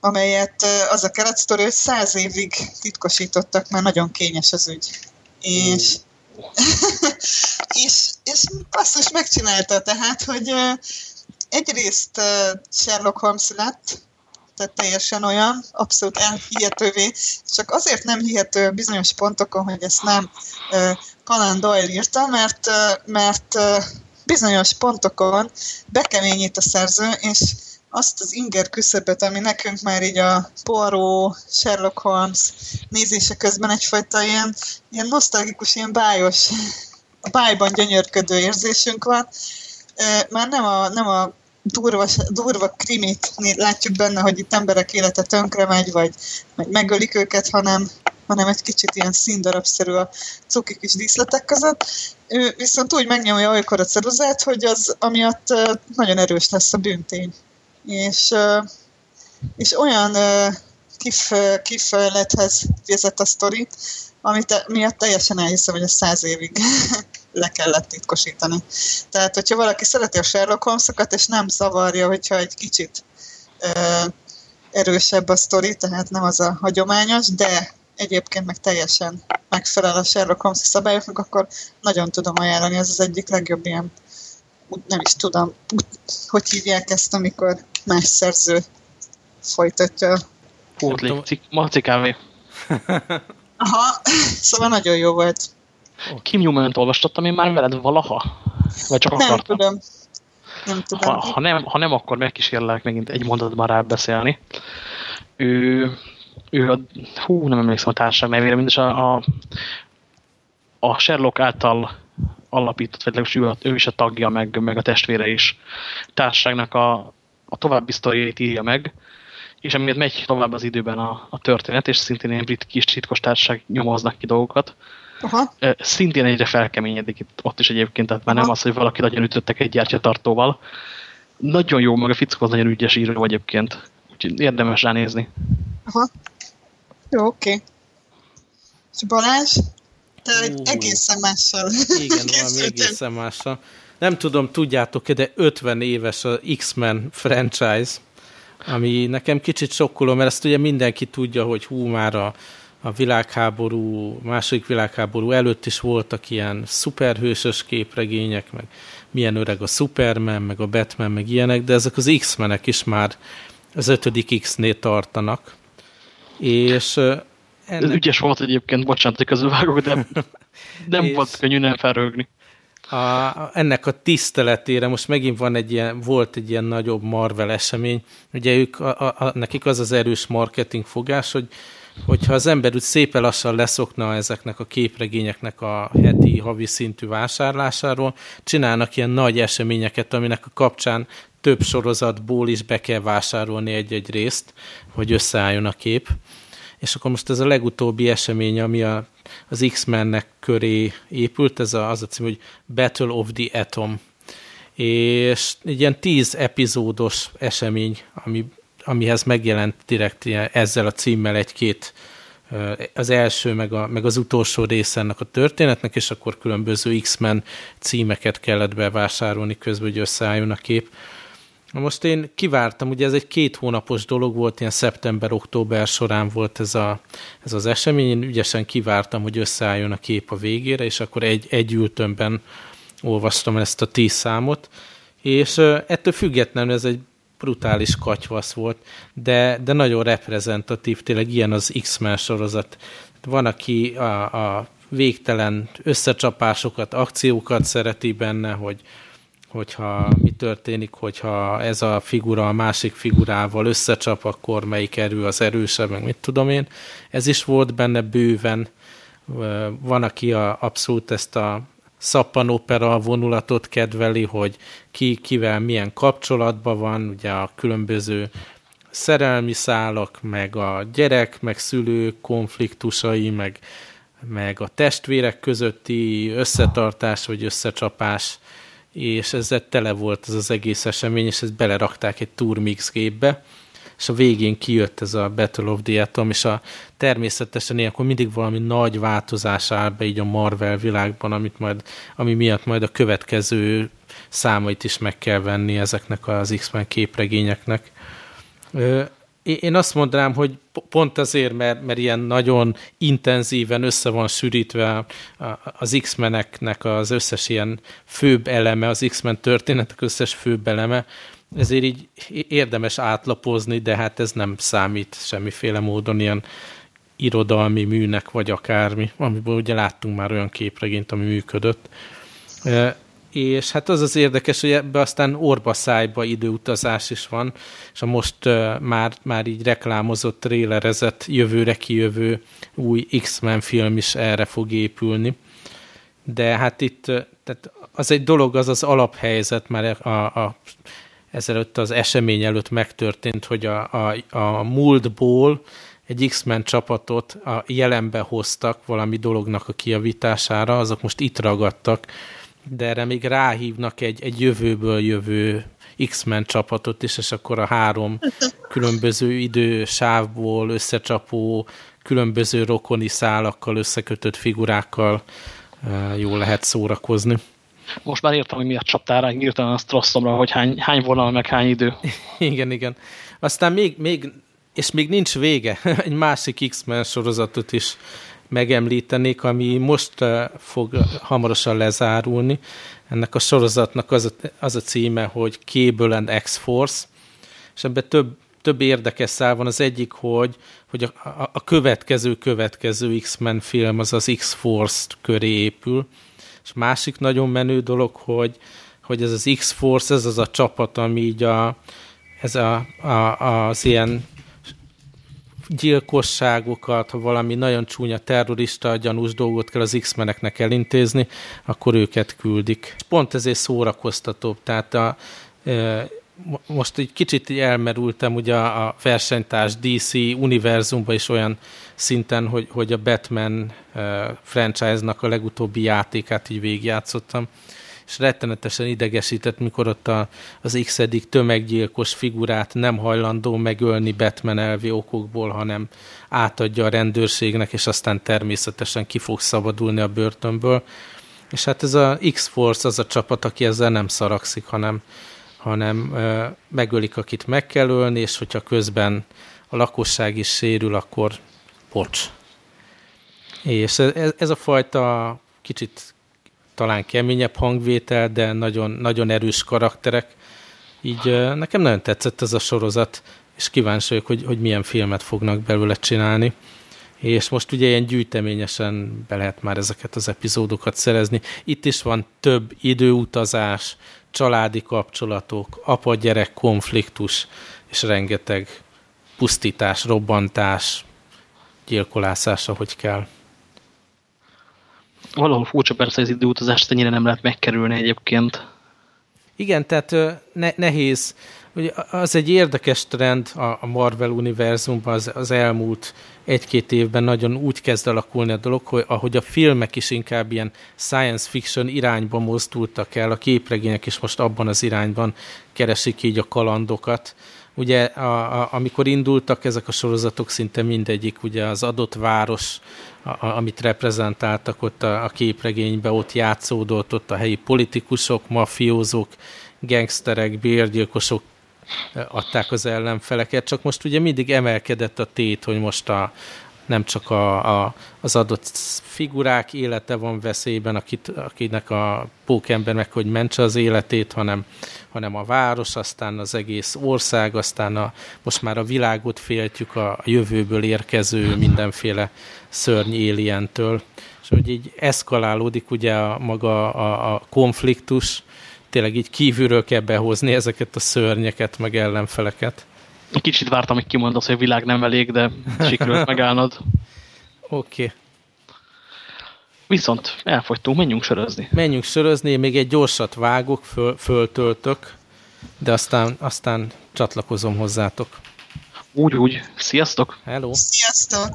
C: amelyet az a keretsztori, hogy száz évig titkosítottak, mert nagyon kényes az ügy. És mm és, és basszus megcsinálta, tehát, hogy egyrészt Sherlock Holmes lett, tehát teljesen olyan, abszolút elhihetővé, csak azért nem hihető bizonyos pontokon, hogy ezt nem Conan Doyle írta, mert, mert bizonyos pontokon bekeményít a szerző, és azt az inger küszöböt, ami nekünk már így a Poirot, Sherlock Holmes nézése közben egyfajta ilyen, ilyen nosztalgikus, ilyen bájos, a bájban gyönyörködő érzésünk van. Már nem a, nem a durva, durva krimit látjuk benne, hogy itt emberek élete tönkre megy, vagy, vagy megölik őket, hanem, hanem egy kicsit ilyen színdarabszerű a cuki kis díszletek között. Ő viszont úgy megnyomja olykor a ceruzát, hogy az amiatt nagyon erős lesz a bűntény és, és olyan kif, kifejlethez vezet a sztori, amit miatt teljesen elhiszem, hogy a száz évig le kellett titkosítani. Tehát, hogyha valaki szereti a Sherlock holmes és nem zavarja, hogyha egy kicsit ö, erősebb a sztori, tehát nem az a hagyományos, de egyébként meg teljesen megfelel a Sherlock Holmes szabályoknak, akkor nagyon tudom ajánlani, ez az egyik legjobb ilyen, nem is tudom, hogy hívják ezt, amikor más szerző folytatja.
B: Pótlék, Marci kávé.
C: Aha, szóval nagyon jó volt.
B: Kim Newman-t olvastottam én már veled valaha? Vagy csak
C: nem akartam? Tudom. Nem tudom.
B: Ha, ha, nem, ha nem, akkor megkísérlek megint egy mondatban rá beszélni. Ő, ő a, hú, nem emlékszem a társaság nevére, mindes a, a, a Sherlock által alapított, vagy legalábbis ő, ő is a tagja, meg, meg a testvére is társaságnak a a további sztoriait írja meg, és emiatt megy tovább az időben a, a történet, és szintén ilyen brit kis titkos társaság nyomoznak ki dolgokat. Aha. Szintén egyre felkeményedik itt, ott is egyébként, tehát már Aha. nem az, hogy valaki nagyon ütöttek egy gyártyatartóval. Nagyon jó, meg a fickó az nagyon ügyes író egyébként. Úgyhogy érdemes ránézni.
C: Aha. Jó, oké. Okay. És Balázs? Te egy egészen mással.
D: Igen, valami egészen mással nem tudom, tudjátok-e, de 50 éves a X-Men franchise, ami nekem kicsit sokkoló, mert ezt ugye mindenki tudja, hogy hú, már a, a világháború, második világháború előtt is voltak ilyen szuperhősös képregények, meg milyen öreg a Superman, meg a Batman, meg ilyenek, de ezek az X-menek is már az ötödik X-nél tartanak. És ennek...
B: Ez ügyes volt egyébként, bocsánat, hogy közülvágok, de nem és... volt könnyű nem felrögni
D: a, ennek a tiszteletére most megint van egy ilyen, volt egy ilyen nagyobb Marvel esemény, ugye ők, a, a, nekik az az erős marketing fogás, hogy hogyha az ember úgy szépen lassan leszokna ezeknek a képregényeknek a heti, havi szintű vásárlásáról, csinálnak ilyen nagy eseményeket, aminek a kapcsán több sorozatból is be kell vásárolni egy-egy részt, hogy összeálljon a kép. És akkor most ez a legutóbbi esemény, ami a az X-mennek köré épült, ez a, az a cím, hogy Battle of the Atom. És egy ilyen tíz epizódos esemény, ami, amihez megjelent direkt ezzel a címmel egy-két az első, meg, a, meg az utolsó része ennek a történetnek, és akkor különböző X-Men címeket kellett bevásárolni közben, hogy összeálljon a kép. Most én kivártam, ugye ez egy két hónapos dolog volt, ilyen szeptember-október során volt ez, a, ez az esemény, én ügyesen kivártam, hogy összeálljon a kép a végére, és akkor egy, egy ültömben olvastam ezt a tíz számot, és ettől függetlenül ez egy brutális katyvasz volt, de, de nagyon reprezentatív, tényleg ilyen az X-Men sorozat. Van, aki a, a végtelen összecsapásokat, akciókat szereti benne, hogy, hogyha mi történik, hogyha ez a figura a másik figurával összecsap, akkor melyik erő az erősebb, meg mit tudom én. Ez is volt benne bőven. Van, aki a, abszolút ezt a szappanopera vonulatot kedveli, hogy ki kivel milyen kapcsolatban van, ugye a különböző szerelmi szálak, meg a gyerek, meg szülő konfliktusai, meg, meg a testvérek közötti összetartás vagy összecsapás, és ezzel tele volt ez az egész esemény, és ezt belerakták egy Turmix gépbe, és a végén kijött ez a Battle of the Atom, és a, természetesen ilyenkor mindig valami nagy változás áll be így a Marvel világban, amit majd, ami miatt majd a következő számait is meg kell venni ezeknek az X-Men képregényeknek. Én azt mondanám, hogy pont azért, mert, mert ilyen nagyon intenzíven össze van sűrítve az X-meneknek az összes ilyen főbb eleme, az X-Men történetek összes főbb eleme, ezért így érdemes átlapozni, de hát ez nem számít semmiféle módon ilyen irodalmi műnek, vagy akármi, amiből ugye láttunk már olyan képregényt, ami működött. És hát az az érdekes, hogy ebbe aztán orba szájba időutazás is van, és a most uh, már, már így reklámozott, trélerezett, jövőre kijövő új X-Men film is erre fog épülni. De hát itt tehát az egy dolog, az az alaphelyzet, mert a, a, ezelőtt az esemény előtt megtörtént, hogy a, a, a múltból egy X-Men csapatot a jelenbe hoztak valami dolognak a kiavítására, azok most itt ragadtak, de erre még ráhívnak egy, egy jövőből jövő X-Men csapatot is, és akkor a három különböző idősávból összecsapó, különböző rokoni szálakkal összekötött figurákkal jól lehet szórakozni.
B: Most már írtam, hogy miért csaptál rá, írtam azt rosszomra, hogy hány, hány vonal, meg hány idő.
D: igen, igen. Aztán még, még, és még nincs vége, egy másik X-Men sorozatot is megemlítenék, ami most fog hamarosan lezárulni. Ennek a sorozatnak az a, az a címe, hogy Cable and X-Force, és ebben több, több érdekes szál van. Az egyik, hogy, hogy a, a, a következő következő X-Men film az az X-Force köré épül, és másik nagyon menő dolog, hogy, hogy ez az X-Force, ez az a csapat, ami így a, ez a, a, az ilyen gyilkosságokat, ha valami nagyon csúnya terrorista gyanús dolgot kell az X-meneknek elintézni, akkor őket küldik. Pont ezért szórakoztatóbb, tehát a, e, most egy kicsit elmerültem ugye a versenytárs DC univerzumban is olyan szinten, hogy, hogy a Batman e, franchise-nak a legutóbbi játékát így végigjátszottam, és rettenetesen idegesített, mikor ott a, az x tömeggyilkos figurát nem hajlandó megölni Batman elvi okokból, hanem átadja a rendőrségnek, és aztán természetesen ki fog szabadulni a börtönből. És hát ez a X-Force az a csapat, aki ezzel nem szarakszik, hanem, hanem ö, megölik, akit meg kell ölni, és hogyha közben a lakosság is sérül, akkor pocs. És ez, ez a fajta kicsit talán keményebb hangvétel, de nagyon, nagyon erős karakterek. Így nekem nagyon tetszett ez a sorozat, és kíváncsi vagyok, hogy, hogy milyen filmet fognak belőle csinálni. És most ugye ilyen gyűjteményesen be lehet már ezeket az epizódokat szerezni. Itt is van több időutazás, családi kapcsolatok, apa-gyerek konfliktus, és rengeteg pusztítás, robbantás, gyilkolászás, ahogy kell
B: valahol furcsa persze az időutazást ennyire nem lehet megkerülni egyébként.
D: Igen, tehát ne, nehéz. Ugye az egy érdekes trend a Marvel univerzumban az, az elmúlt egy-két évben nagyon úgy kezd alakulni a dolog, hogy ahogy a filmek is inkább ilyen science fiction irányba mozdultak el, a képregények is most abban az irányban keresik így a kalandokat, ugye a, a, amikor indultak ezek a sorozatok, szinte mindegyik ugye az adott város, a, a, amit reprezentáltak ott a, a képregénybe, ott játszódott, ott a helyi politikusok, mafiózók, gangsterek, bérgyilkosok adták az ellenfeleket, csak most ugye mindig emelkedett a tét, hogy most a, nem csak a, a, az adott figurák élete van veszélyben, akit, akinek a pókembernek, hogy mentse az életét, hanem, hanem a város, aztán az egész ország, aztán a, most már a világot féltjük a, a jövőből érkező mindenféle szörny élientől. És hogy így eszkalálódik ugye a, maga a, a konfliktus, tényleg így kívülről kell behozni ezeket a szörnyeket, meg ellenfeleket.
B: Kicsit vártam, hogy kimondasz, hogy a világ nem elég, de sikerült megállnod.
D: Oké. Okay.
B: Viszont elfogytunk, menjünk sörözni.
D: Menjünk sörözni, még egy gyorsat vágok, föl, föltöltök, de aztán, aztán csatlakozom hozzátok.
B: Úgy, úgy. Sziasztok!
D: Hello!
C: Sziasztok!